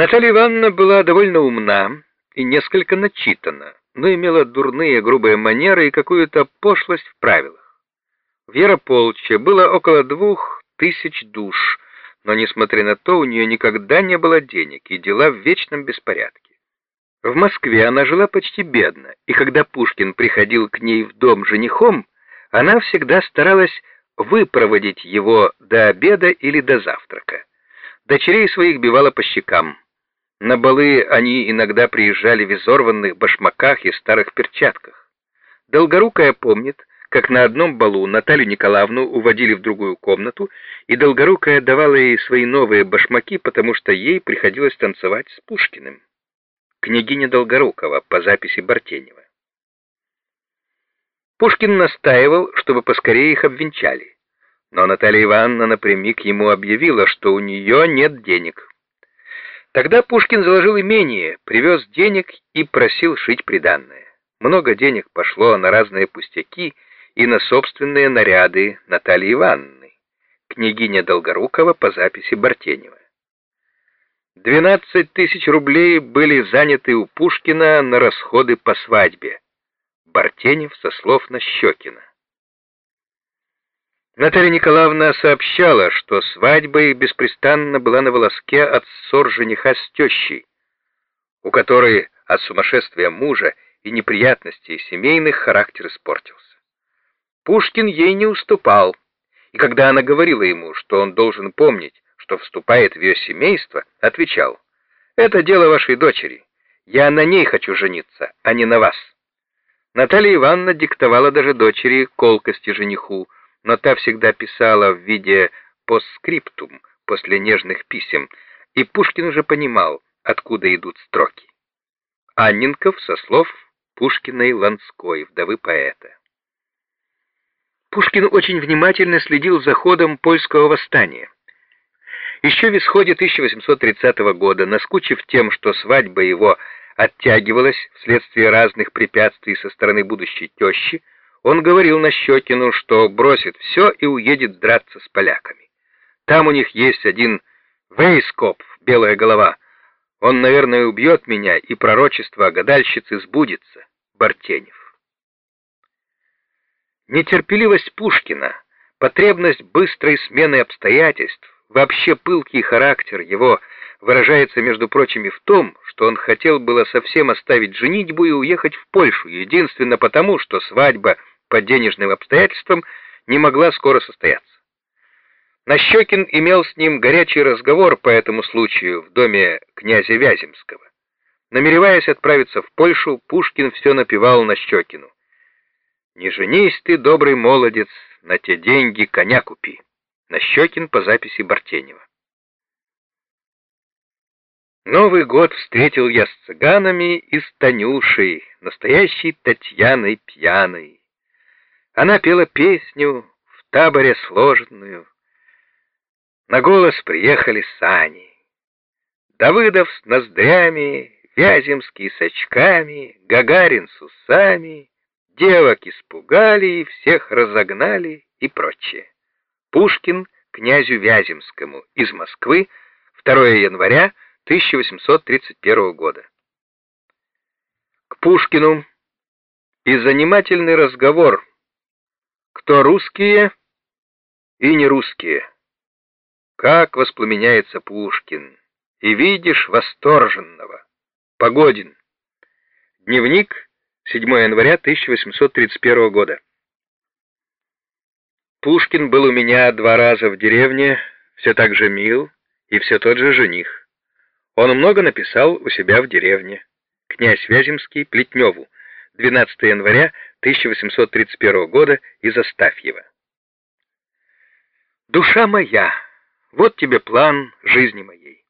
Наталья Ивановна была довольно умна и несколько начитана, но имела дурные грубые манеры и какую-то пошлость в правилах. В Ярополче было около двух тысяч душ, но, несмотря на то, у нее никогда не было денег, и дела в вечном беспорядке. В Москве она жила почти бедно, и когда Пушкин приходил к ней в дом женихом, она всегда старалась выпроводить его до обеда или до завтрака. Дочерей своих бивала по щекам. На балы они иногда приезжали в изорванных башмаках и старых перчатках. Долгорукая помнит, как на одном балу Наталью Николаевну уводили в другую комнату, и Долгорукая давала ей свои новые башмаки, потому что ей приходилось танцевать с Пушкиным. Княгиня Долгорукова по записи Бартенева. Пушкин настаивал, чтобы поскорее их обвенчали, но Наталья Ивановна напрямик ему объявила, что у нее нет денег. Тогда Пушкин заложил имение, привез денег и просил шить приданное. Много денег пошло на разные пустяки, и на собственные наряды Натальи Ивановны, княгиня Долгорукова по записи Бартенева. 12 тысяч рублей были заняты у Пушкина на расходы по свадьбе. Бартенев со слов Нащекина. Наталья Николаевна сообщала, что свадьба их беспрестанно была на волоске от ссор жениха с тещей, у которой от сумасшествия мужа и неприятностей семейных характер испортился. Пушкин ей не уступал, и когда она говорила ему, что он должен помнить, что вступает в ее семейство, отвечал, «Это дело вашей дочери. Я на ней хочу жениться, а не на вас». Наталья Ивановна диктовала даже дочери колкости жениху, но та всегда писала в виде постскриптум после нежных писем, и Пушкин уже понимал, откуда идут строки. Анненков со слов Пушкиной Ланской, вдовы поэта. Пушкин очень внимательно следил за ходом польского восстания. Еще в исходе 1830 года, наскучив тем, что свадьба его оттягивалась вследствие разных препятствий со стороны будущей тещи, он говорил Нащекину, что бросит все и уедет драться с поляками. Там у них есть один Вейскоп, белая голова. Он, наверное, убьет меня, и пророчество о гадальщице сбудется. Бартенев. Нетерпеливость Пушкина, потребность быстрой смены обстоятельств, вообще пылкий характер его выражается, между прочим, в том, что он хотел было совсем оставить женитьбу и уехать в Польшу, единственно потому, что свадьба по денежным обстоятельствам не могла скоро состояться. Нащекин имел с ним горячий разговор по этому случаю в доме князя Вяземского. Намереваясь отправиться в Польшу, Пушкин все напевал Нащекину. Не женись ты, добрый молодец, на те деньги коня купи. Нащекин по записи Бартенева. Новый год встретил я с цыганами и с Танюшей, настоящей Татьяной пьяной. Она пела песню, в таборе сложенную. На голос приехали сани. Давыдов с ноздрями, Вяземский с очками, Гагарин с усами — девок испугали, и всех разогнали и прочее. Пушкин князю Вяземскому из Москвы 2 января 1831 года. К Пушкину и занимательный разговор, кто русские и не русские. Как воспламеняется Пушкин, и видишь восторженного. Погодин. Дневник 7 января 1831 года. Пушкин был у меня два раза в деревне, все так же мил и все тот же жених. Он много написал у себя в деревне. Князь Вяземский Плетневу, 12 января 1831 года из Остафьева. Душа моя, вот тебе план жизни моей.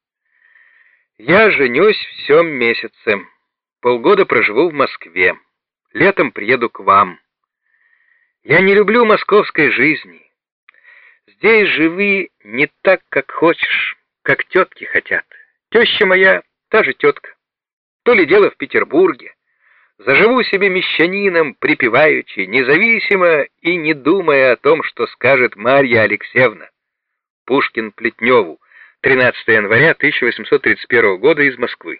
Я женюсь в всем месяце, полгода проживу в Москве. Летом приеду к вам. Я не люблю московской жизни. Здесь живи не так, как хочешь, как тетки хотят. Теща моя та же тетка. То ли дело в Петербурге. Заживу себе мещанином, припеваючи, независимо и не думая о том, что скажет Марья Алексеевна. Пушкин Плетневу, 13 января 1831 года из Москвы.